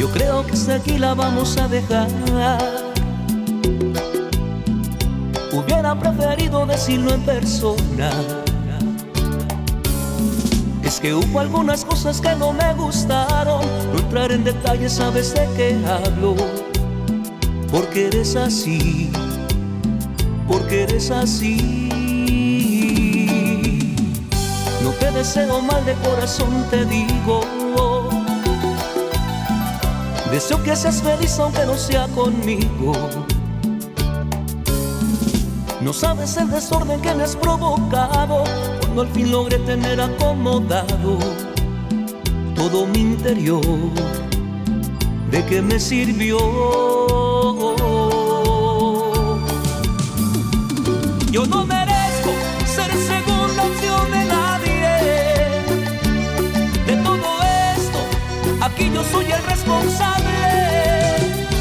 Yo creo que hasta aquí la vamos a dejar. Hubiera preferido decirlo en persona. Es que hubo algunas cosas que no me gustaron. No entrar en detalles, sabes de qué hablo. Porque eres así, porque eres así. No te deseo mal de corazón, te digo. Deseo que seas feliz aunque no sea conmigo. No sabes el desorden que me has provocado cuando al fin logré tener acomodado todo mi interior. ¿De qué me sirvió? Yo no merezco ser segunda opción de nadie. De todo esto, aquí yo soy el responsable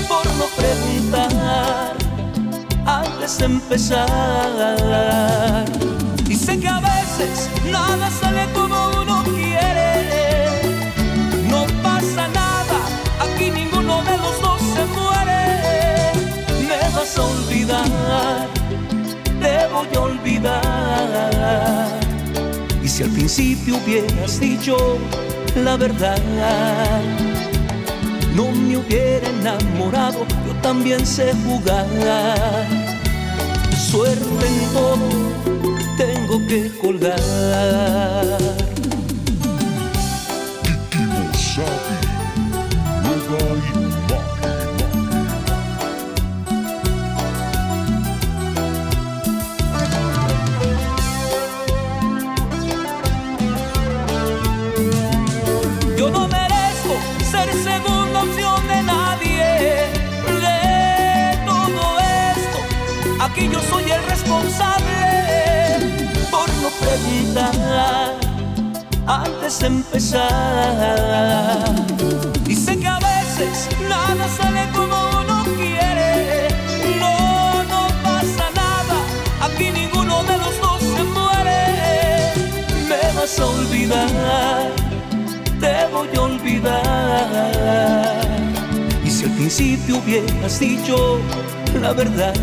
por no preguntar antes de empezar. Y sé que a veces nada sale como uno quiere. No pasa nada, aquí ninguno de los dos se muere. Me vas a olvidar, te voy a olvidar. Y si al principio hubieras dicho la verdad, no me hubiera enamorado, yo también sé jugar. Suerte en todo, tengo que colgar. Aquí yo soy el responsable por no preguntar antes de empezar. Y sé que a veces nada sale como uno quiere. No, no pasa nada, aquí ninguno de los dos se muere. Me vas a olvidar te voy a olvidar. Y si al principio hubieras dicho la verdad,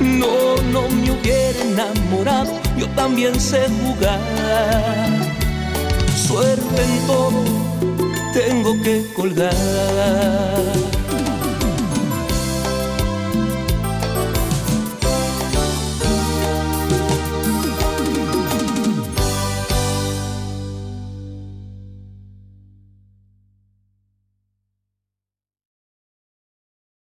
no, no me hubiera enamorado, yo también sé jugar. Suerte en todo, tengo que colgar.